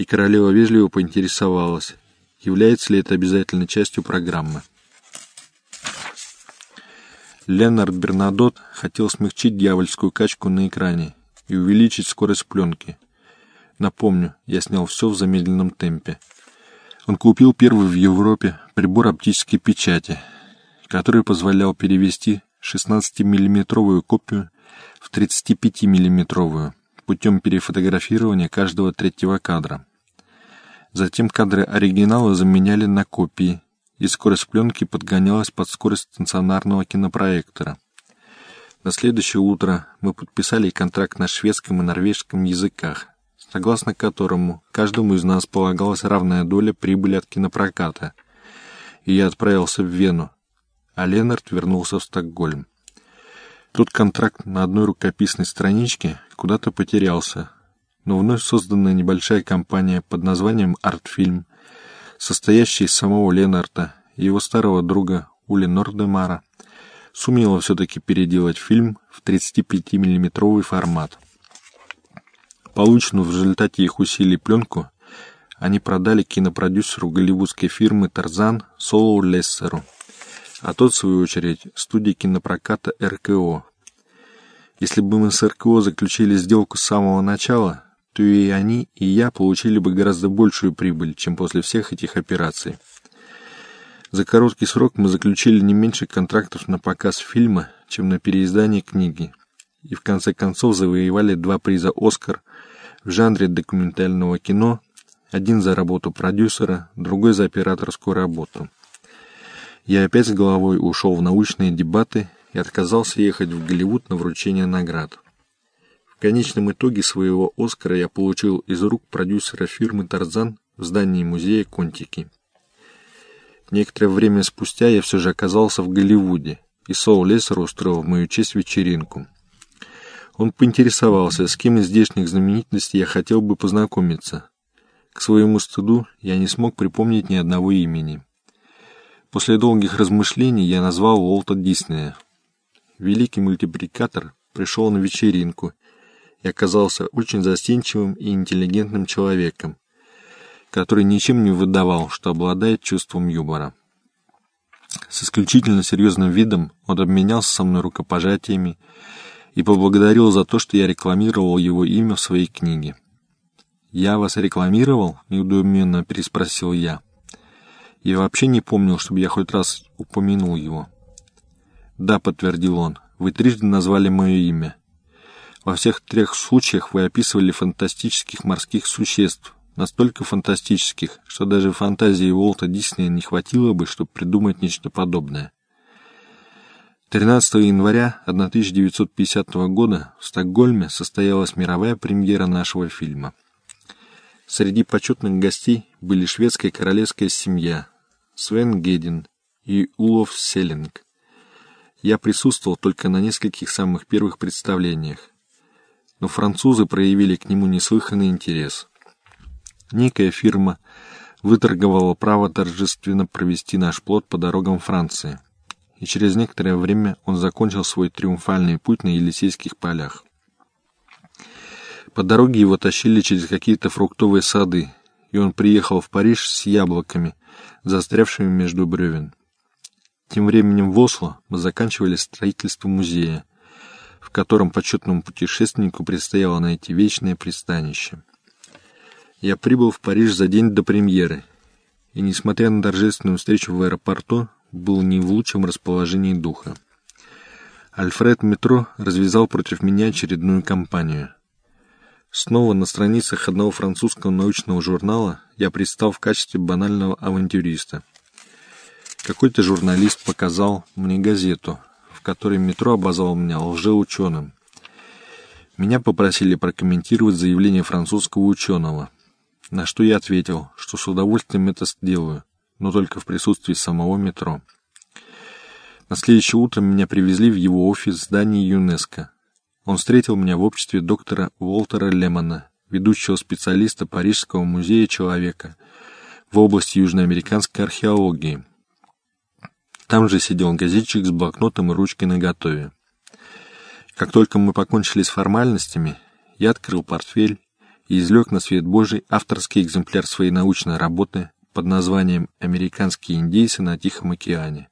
и королева вежливо поинтересовалась, является ли это обязательной частью программы. Ленард Бернадот хотел смягчить дьявольскую качку на экране и увеличить скорость пленки. Напомню, я снял все в замедленном темпе. Он купил первый в Европе прибор оптической печати, который позволял перевести 16-миллиметровую копию в 35-миллиметровую путем перефотографирования каждого третьего кадра. Затем кадры оригинала заменяли на копии, и скорость пленки подгонялась под скорость стационарного кинопроектора. На следующее утро мы подписали контракт на шведском и норвежском языках, согласно которому каждому из нас полагалась равная доля прибыли от кинопроката. И я отправился в Вену, а Ленард вернулся в Стокгольм. Тут контракт на одной рукописной страничке куда-то потерялся, но вновь созданная небольшая компания под названием «Артфильм», состоящая из самого Ленарта и его старого друга Ули Нордемара, сумела все-таки переделать фильм в 35-миллиметровый формат. Полученную в результате их усилий пленку они продали кинопродюсеру голливудской фирмы «Тарзан» Солоу Лессеру – а тот, в свою очередь, студии кинопроката РКО. Если бы мы с РКО заключили сделку с самого начала, то и они, и я получили бы гораздо большую прибыль, чем после всех этих операций. За короткий срок мы заключили не меньше контрактов на показ фильма, чем на переиздание книги, и в конце концов завоевали два приза «Оскар» в жанре документального кино, один за работу продюсера, другой за операторскую работу. Я опять с головой ушел в научные дебаты и отказался ехать в Голливуд на вручение наград. В конечном итоге своего «Оскара» я получил из рук продюсера фирмы «Тарзан» в здании музея «Контики». Некоторое время спустя я все же оказался в Голливуде, и Соу Лессер устроил в мою честь вечеринку. Он поинтересовался, с кем из здешних знаменитостей я хотел бы познакомиться. К своему стыду я не смог припомнить ни одного имени. После долгих размышлений я назвал Уолта Диснея. Великий мультипликатор пришел на вечеринку и оказался очень застенчивым и интеллигентным человеком, который ничем не выдавал, что обладает чувством юмора. С исключительно серьезным видом он обменялся со мной рукопожатиями и поблагодарил за то, что я рекламировал его имя в своей книге. «Я вас рекламировал?» — неудуменно переспросил я. Я вообще не помнил, чтобы я хоть раз упомянул его. «Да», — подтвердил он, — «вы трижды назвали мое имя. Во всех трех случаях вы описывали фантастических морских существ, настолько фантастических, что даже фантазии Уолта Диснея не хватило бы, чтобы придумать нечто подобное. 13 января 1950 года в Стокгольме состоялась мировая премьера нашего фильма. Среди почетных гостей были шведская королевская семья, Свен Гедин и Улов Селлинг. Я присутствовал только на нескольких самых первых представлениях, но французы проявили к нему неслыханный интерес. Некая фирма выторговала право торжественно провести наш плод по дорогам Франции, и через некоторое время он закончил свой триумфальный путь на Елисейских полях. По дороге его тащили через какие-то фруктовые сады, и он приехал в Париж с яблоками, застрявшими между бревен. Тем временем в Осло мы заканчивали строительство музея, в котором почетному путешественнику предстояло найти вечное пристанище. Я прибыл в Париж за день до премьеры, и, несмотря на торжественную встречу в аэропорту, был не в лучшем расположении духа. Альфред Метро развязал против меня очередную кампанию — Снова на страницах одного французского научного журнала я предстал в качестве банального авантюриста. Какой-то журналист показал мне газету, в которой метро обозвал меня лжеученым. Меня попросили прокомментировать заявление французского ученого, на что я ответил, что с удовольствием это сделаю, но только в присутствии самого метро. На следующее утро меня привезли в его офис в здании ЮНЕСКО, он встретил меня в обществе доктора Уолтера Лемона, ведущего специалиста Парижского музея человека в области южноамериканской археологии. Там же сидел газетчик с блокнотом и ручкой наготове. Как только мы покончили с формальностями, я открыл портфель и излег на свет Божий авторский экземпляр своей научной работы под названием «Американские индейцы на Тихом океане».